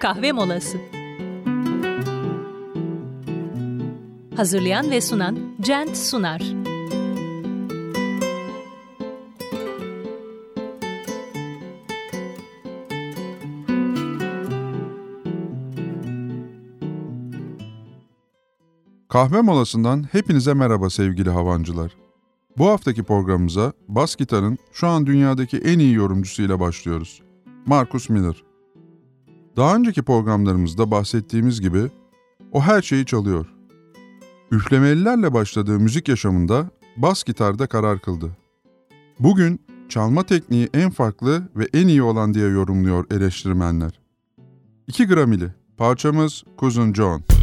kahve molası. Hazırlayan ve sunan Cent Sunar. Kahve molasından hepinize merhaba sevgili havancılar. Bu haftaki programımıza bas gitarın şu an dünyadaki en iyi yorumcusuyla başlıyoruz. Marcus Miller. Daha önceki programlarımızda bahsettiğimiz gibi o her şeyi çalıyor. Üflemelilerle başladığı müzik yaşamında bas gitarda karar kıldı. Bugün çalma tekniği en farklı ve en iyi olan diye yorumluyor eleştirmenler. 2 Grammy parçamız Cousin John.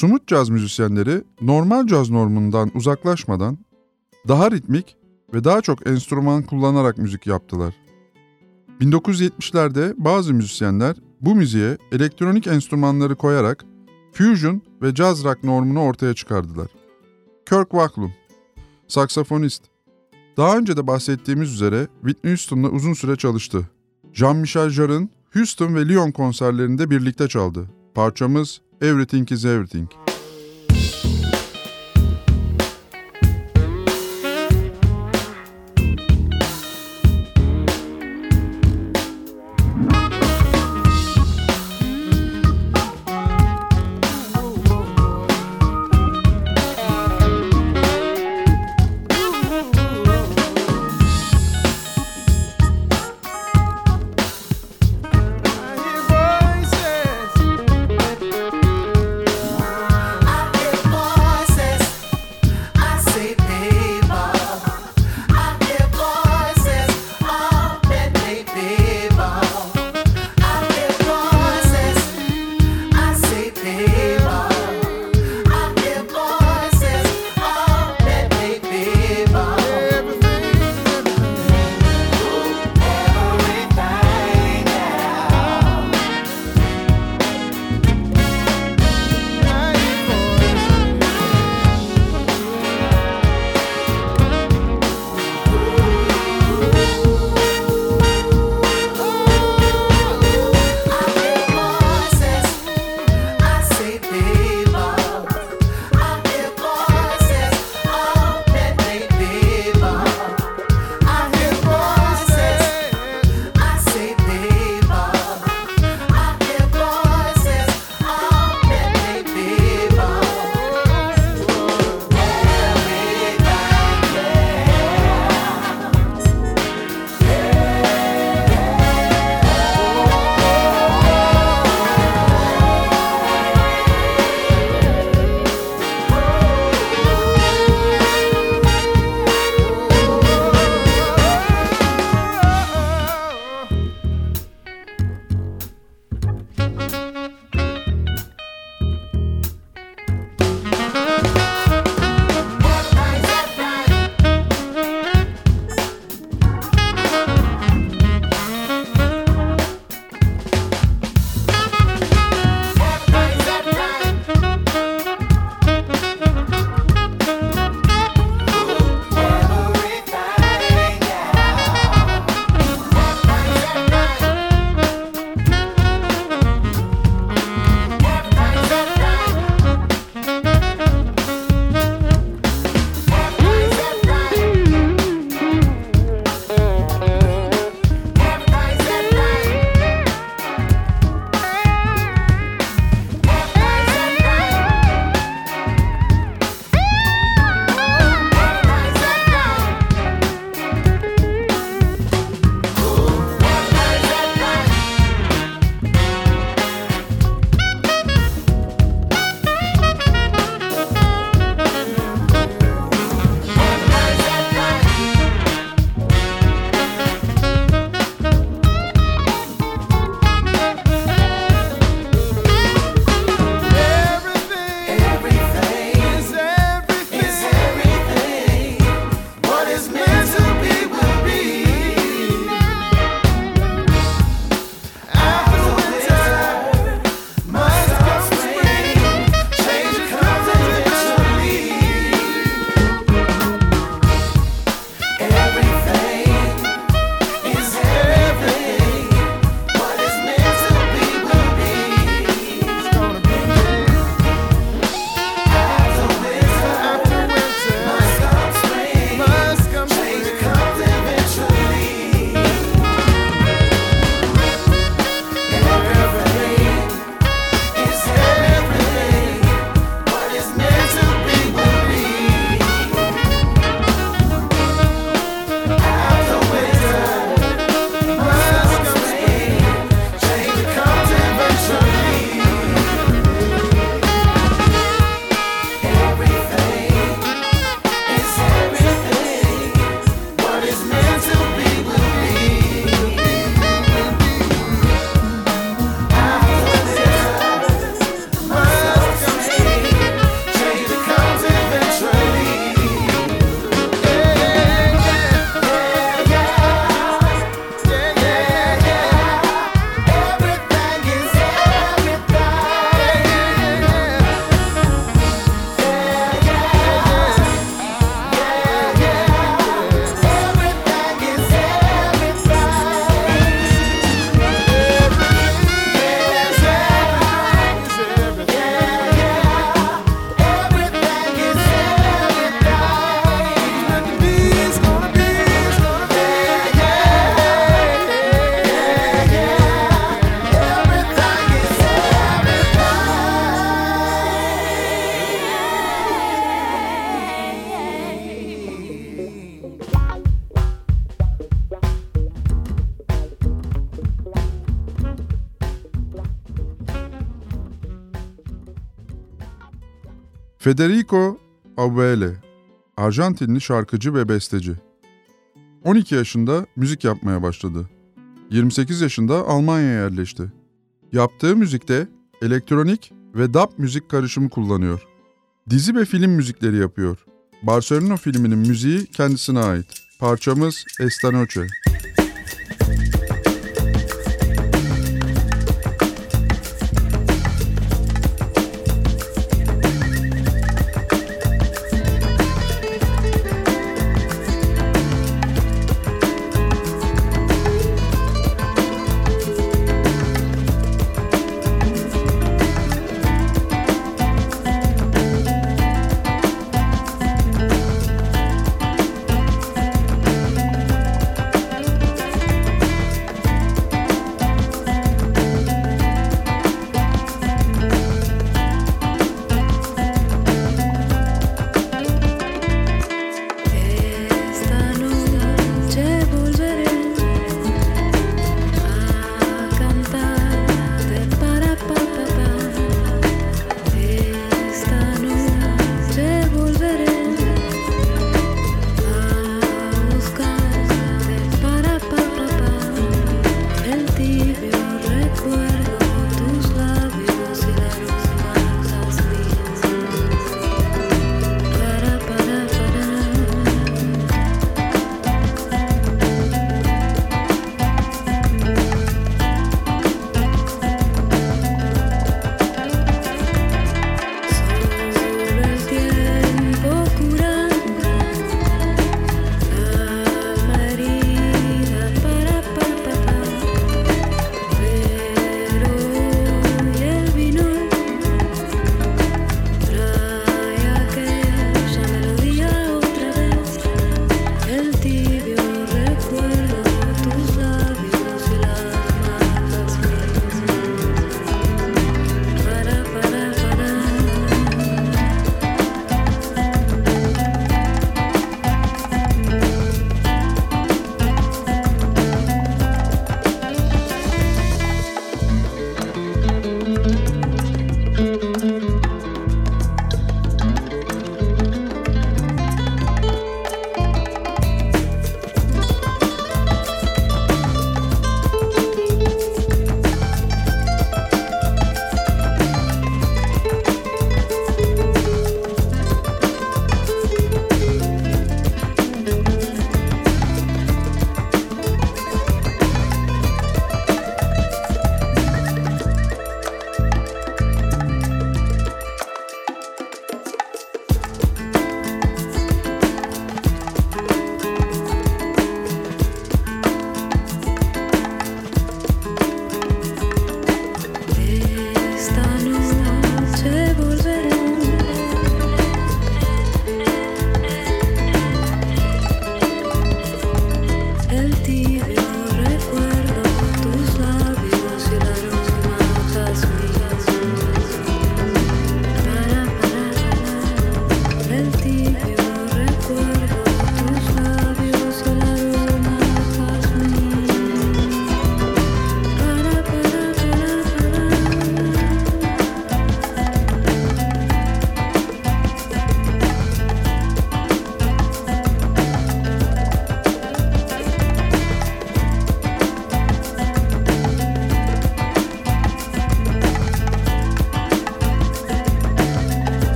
Sumut caz müzisyenleri normal caz normundan uzaklaşmadan daha ritmik ve daha çok enstrüman kullanarak müzik yaptılar. 1970'lerde bazı müzisyenler bu müziğe elektronik enstrümanları koyarak fusion ve jazz rock normunu ortaya çıkardılar. Kirk Whalum, saksafonist. Daha önce de bahsettiğimiz üzere Whitney Houston'la uzun süre çalıştı. Jean-Michel Jarre'ın Houston ve Lyon konserlerinde birlikte çaldı. Parçamız Everything is Everything. Federico Abuele, Arjantinli şarkıcı ve besteci. 12 yaşında müzik yapmaya başladı. 28 yaşında Almanya'ya yerleşti. Yaptığı müzikte elektronik ve dub müzik karışımı kullanıyor. Dizi ve film müzikleri yapıyor. Barcelona filminin müziği kendisine ait. Parçamız Esta Noche.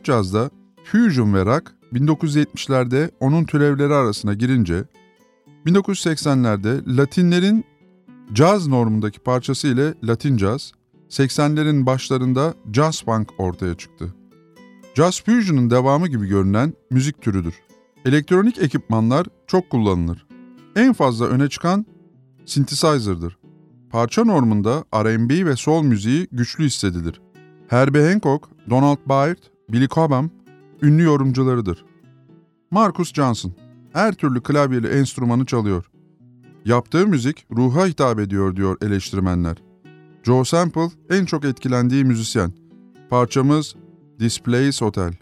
Smooth Jazz'da Fusion ve Rock 1970'lerde onun türevleri arasına girince 1980'lerde Latinlerin caz normundaki parçası ile Latin Jazz, 80'lerin başlarında Jazz Funk ortaya çıktı. Jazz Fusion'un devamı gibi görünen müzik türüdür. Elektronik ekipmanlar çok kullanılır. En fazla öne çıkan synthesizer'dır. Parça normunda R&B ve soul müziği güçlü hissedilir. Herbie Hancock, Donald Byrd Billy Cobham ünlü yorumcularıdır. Marcus Johnson her türlü klavyeli enstrümanı çalıyor. Yaptığı müzik ruha hitap ediyor diyor eleştirmenler. Joe Sample en çok etkilendiği müzisyen. Parçamız Displays Hotel.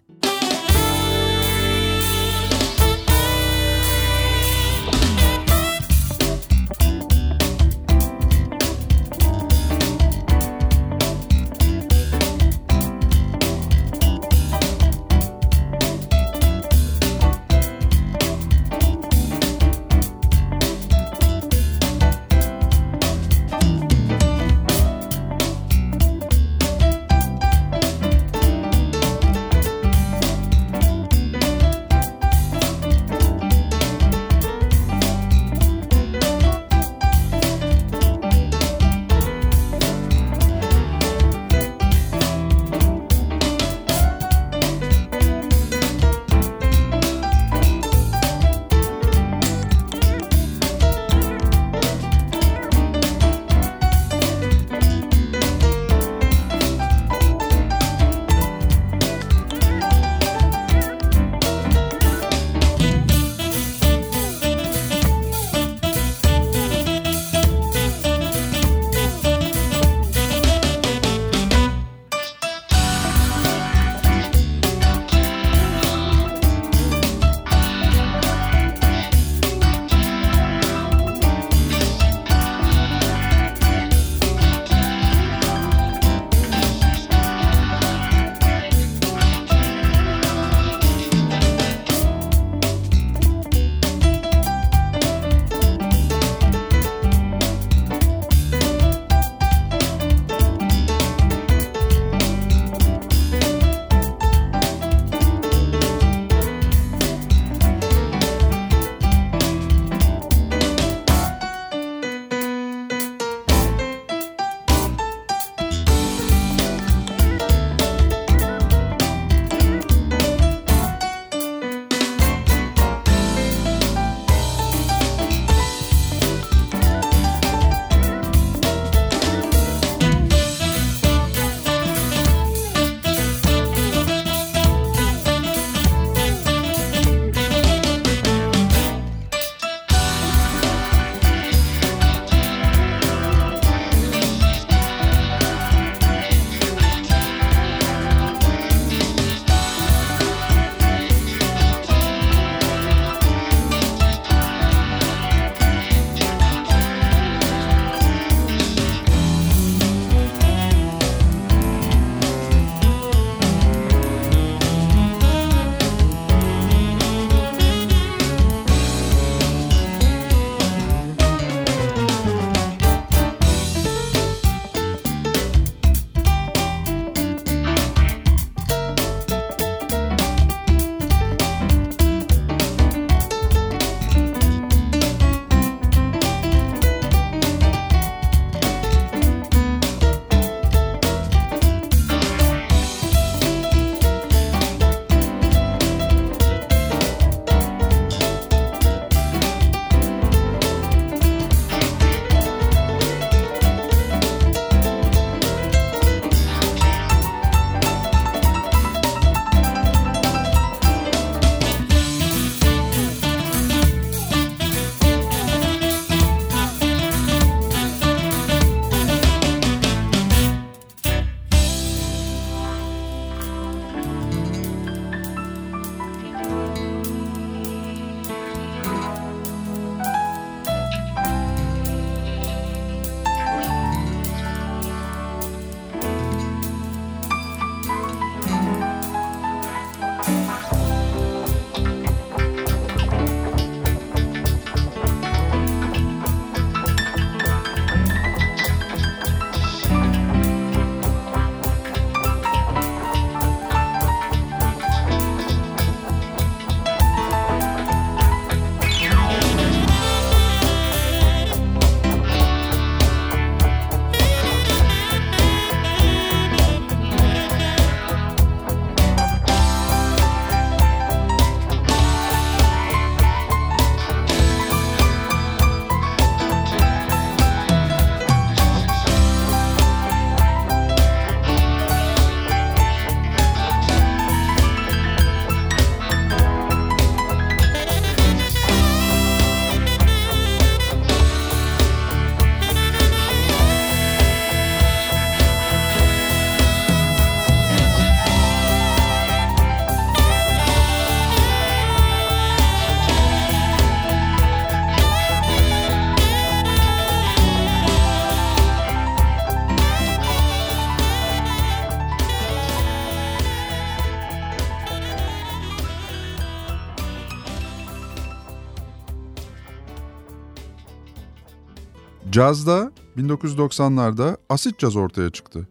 Cazda 1990'larda asit caz ortaya çıktı.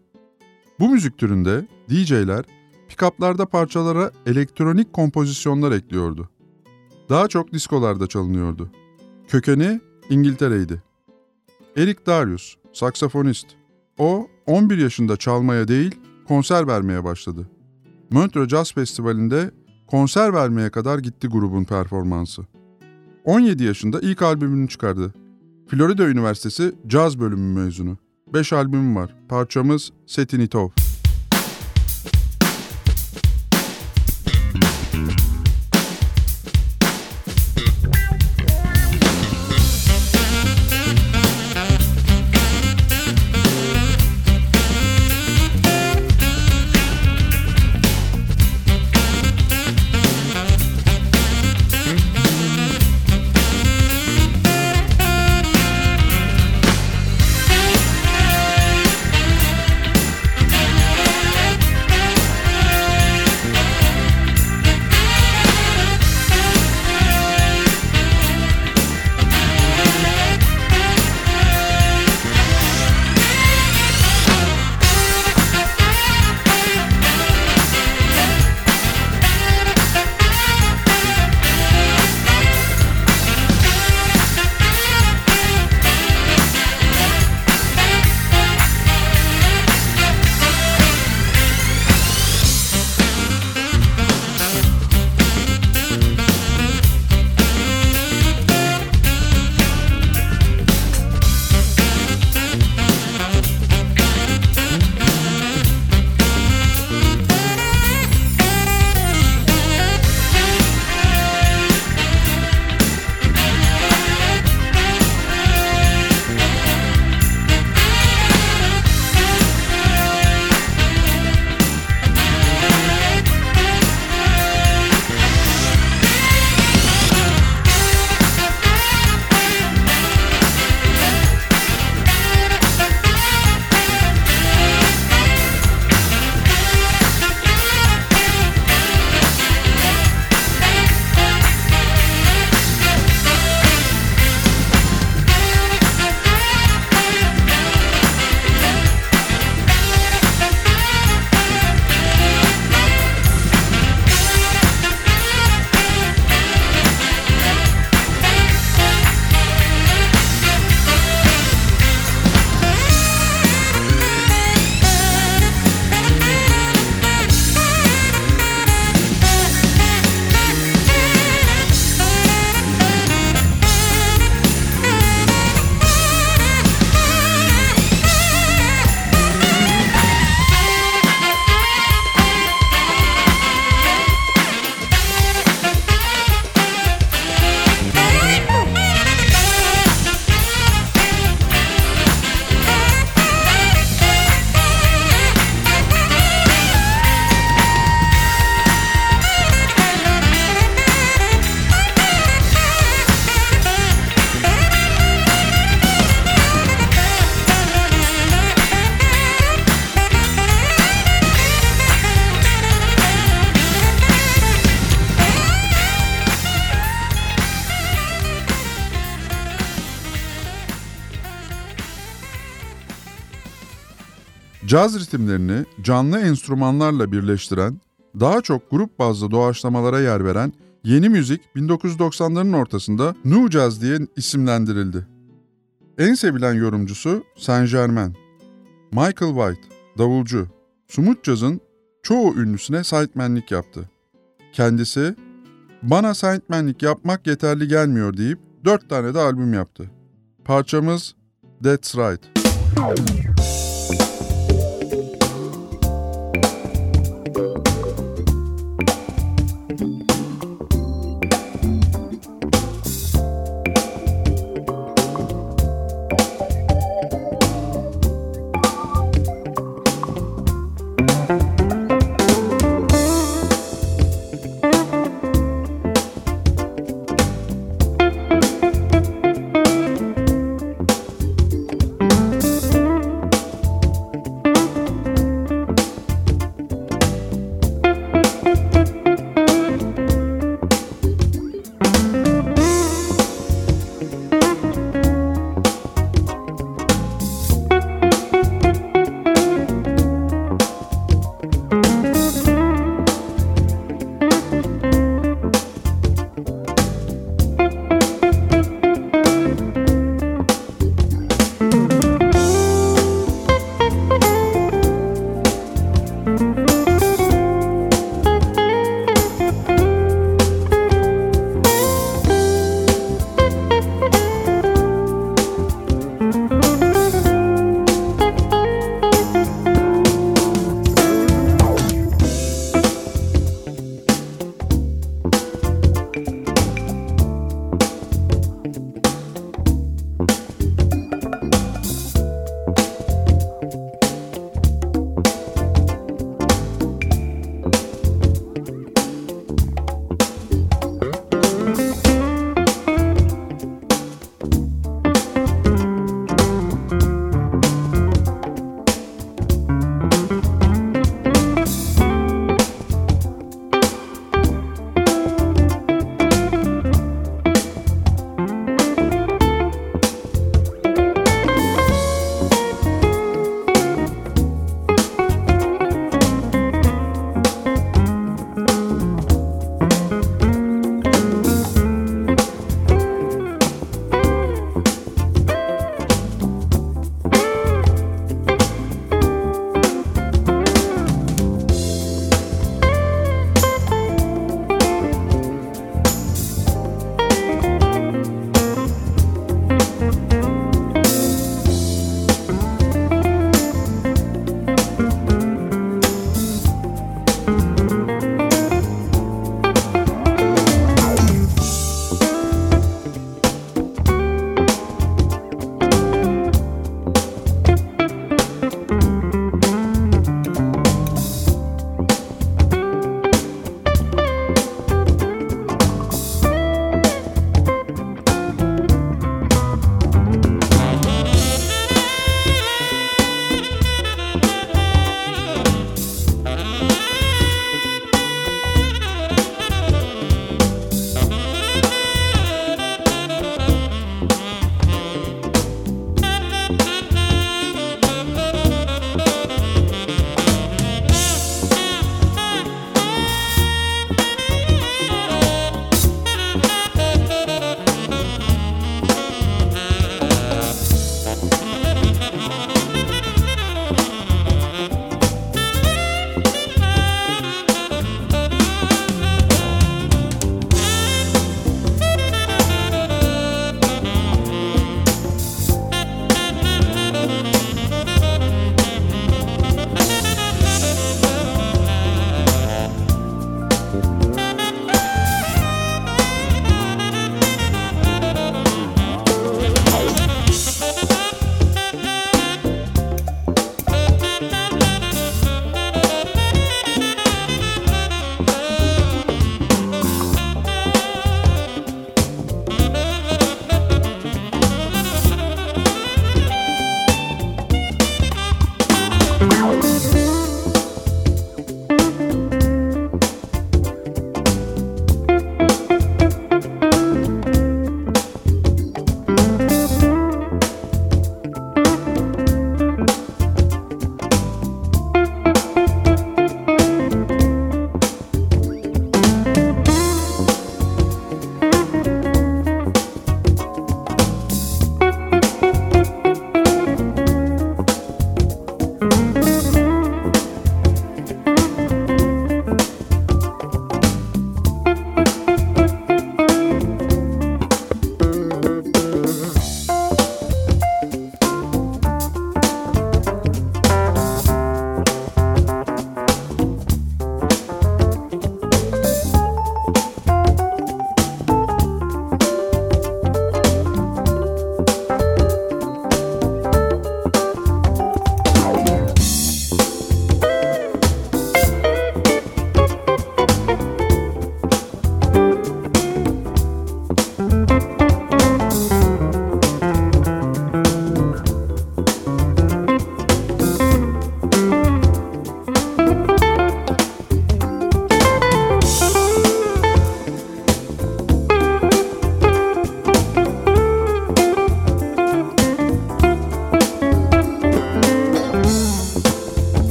Bu müzik türünde DJ'ler pick-up'larda parçalara elektronik kompozisyonlar ekliyordu. Daha çok diskolarda çalınıyordu. Kökeni İngiltere'ydi. Eric Darius, saksafonist. O 11 yaşında çalmaya değil, konser vermeye başladı. Montreux Jazz Festivali'nde konser vermeye kadar gitti grubun performansı. 17 yaşında ilk albümünü çıkardı. Florida Üniversitesi caz bölümü mezunu. 5 albüm var. Parçamız Setinitov. Caz ritimlerini canlı enstrümanlarla birleştiren, daha çok grup bazlı doğaçlamalara yer veren yeni müzik 1990'ların ortasında New Jazz diye isimlendirildi. En sevilen yorumcusu Saint Germain. Michael White, davulcu, Smooth Jazz'ın çoğu ünlüsüne sidemenlik yaptı. Kendisi, bana sidemenlik yapmak yeterli gelmiyor deyip dört tane de albüm yaptı. Parçamız That's Right.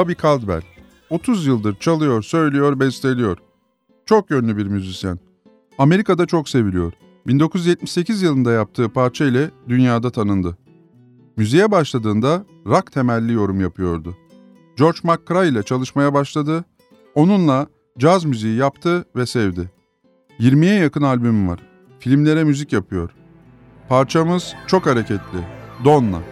Bobby Caldwell. 30 yıldır çalıyor, söylüyor, besteliyor. Çok yönlü bir müzisyen. Amerika'da çok seviliyor. 1978 yılında yaptığı parça ile dünyada tanındı. Müziğe başladığında rock temelli yorum yapıyordu. George McCrae ile çalışmaya başladı. Onunla caz müziği yaptı ve sevdi. 20'ye yakın albümü var. Filmlere müzik yapıyor. Parçamız çok hareketli. Donna.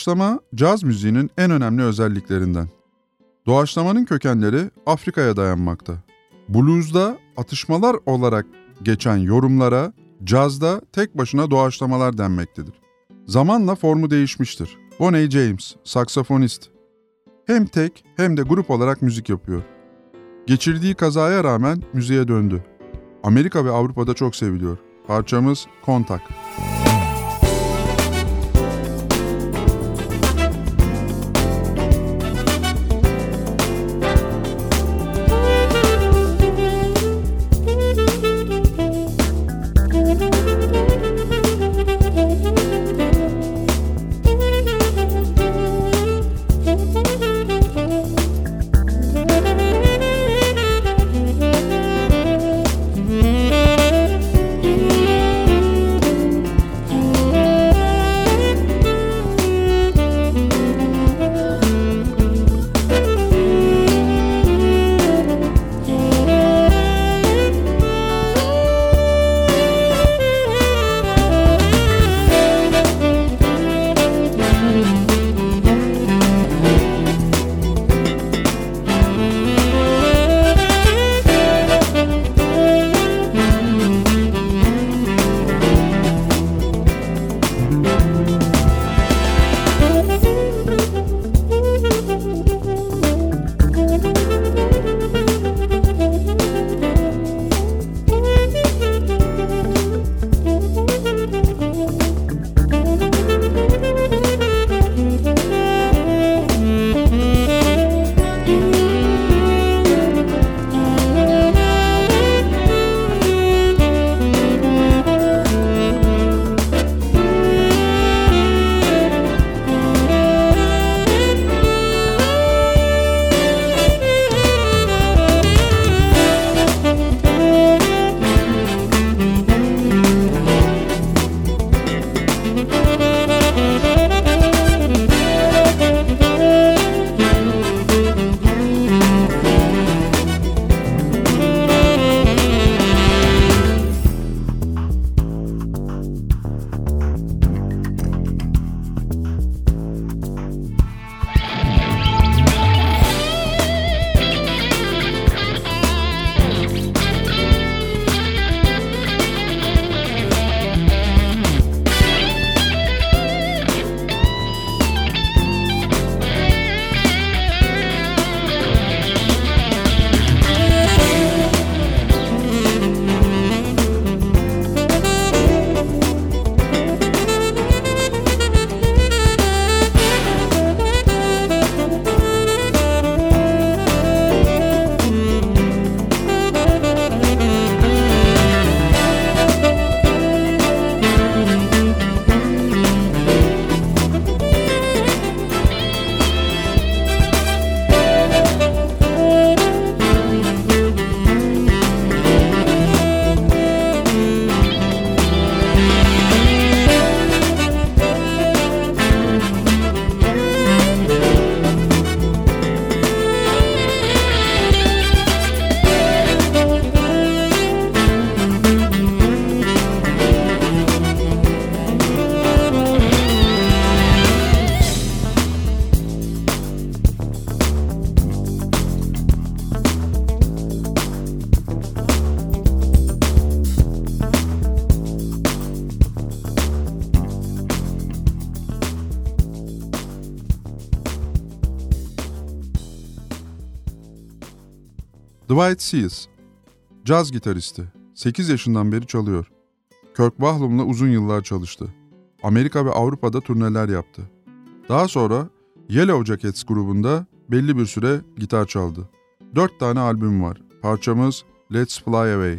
Doğaçlama, caz müziğinin en önemli özelliklerinden. Doğaçlamanın kökenleri Afrika'ya dayanmakta. Blues'da atışmalar olarak geçen yorumlara, cazda tek başına doğaçlamalar denmektedir. Zamanla formu değişmiştir. Bonnie James, saksafonist. Hem tek hem de grup olarak müzik yapıyor. Geçirdiği kazaya rağmen müziğe döndü. Amerika ve Avrupa'da çok seviliyor. Parçamız Kontak. Kontak. Dwight Sears, caz gitaristi. 8 yaşından beri çalıyor. Kirk Whalum'la uzun yıllar çalıştı. Amerika ve Avrupa'da turneler yaptı. Daha sonra Yellow Jackets grubunda belli bir süre gitar çaldı. 4 tane albüm var. Parçamız Let's Fly Away.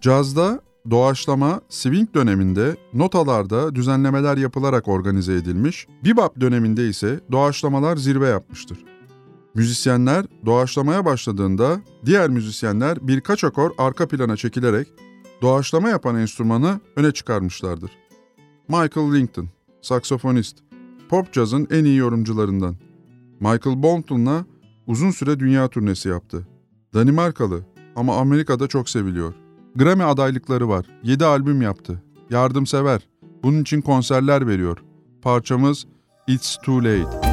Cazda doğaçlama swing döneminde notalarda düzenlemeler yapılarak organize edilmiş, bebop döneminde ise doğaçlamalar zirve yapmıştır. Müzisyenler doğaçlamaya başladığında diğer müzisyenler birkaç akor arka plana çekilerek doğaçlama yapan enstrümanı öne çıkarmışlardır. Michael Linton, saksofonist, pop cazın en iyi yorumcularından. Michael Bolton'la uzun süre dünya turnesi yaptı. Danimarkalı ama Amerika'da çok seviliyor. Grammy adaylıkları var. 7 albüm yaptı. Yardımsever. Bunun için konserler veriyor. Parçamız It's Too Late.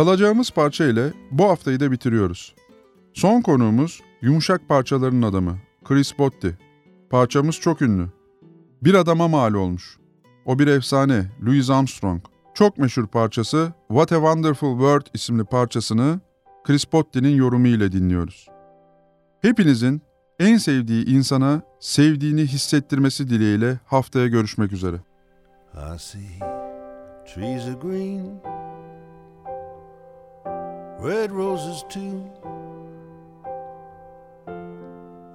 Çalacağımız parça ile bu haftayı da bitiriyoruz. Son konuğumuz yumuşak parçaların adamı Chris Botti. Parçamız çok ünlü. Bir adama mal olmuş. O bir efsane Louis Armstrong. Çok meşhur parçası What a Wonderful World isimli parçasını Chris Botti'nin yorumu ile dinliyoruz. Hepinizin en sevdiği insana sevdiğini hissettirmesi dileğiyle haftaya görüşmek üzere. I see trees are green, red roses too.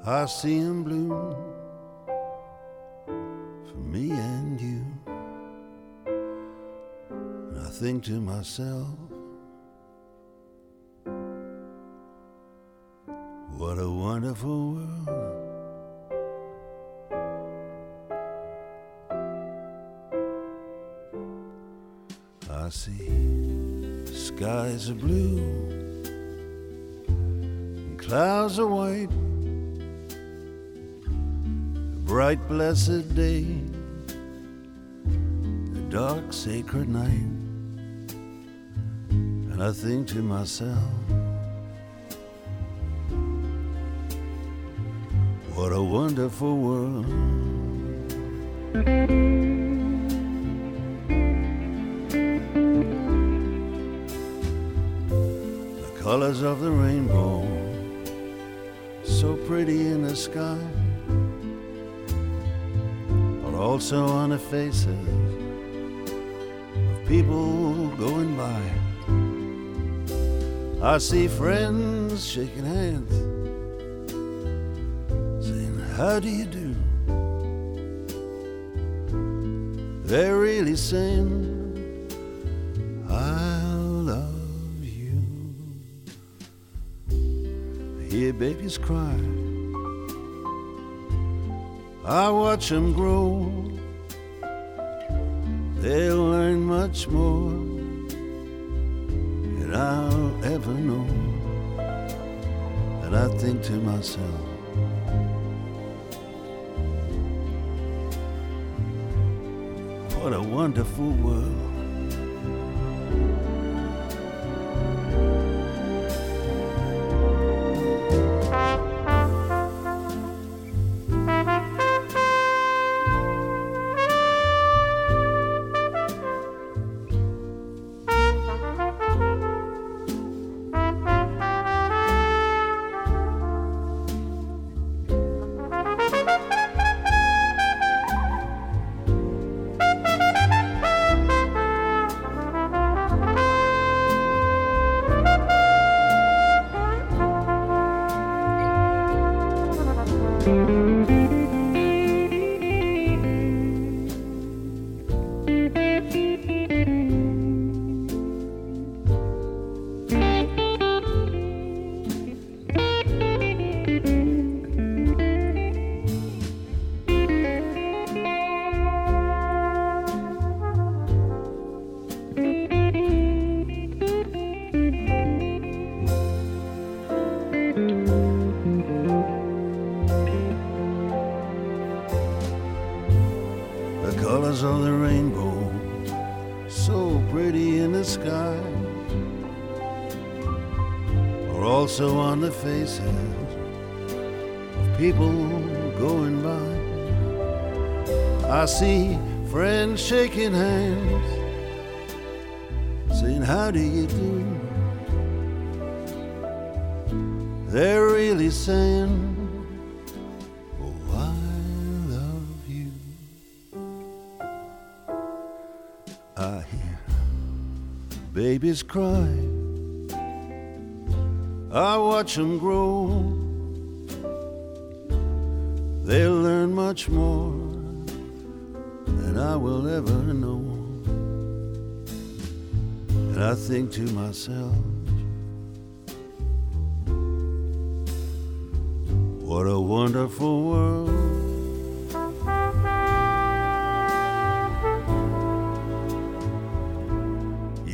I see them bloom for me and you. And I think to myself, what a wonderful world. I see skies are blue and clouds are white. A bright, blessed day, a dark, sacred night. And I think to myself, what a wonderful world. Colors of the rainbow, so pretty in the sky, are also on the faces of people going by. I see friends shaking hands, saying, How do you do? They're really saying, babies cry. I watch them grow. They'll learn much more than I'll ever know. And I think to myself, what a wonderful world. I hear babies cry. I watch them grow. They'll learn much more than I will ever know. And I think to myself, what a wonderful world.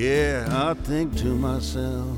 Yeah, I think to myself,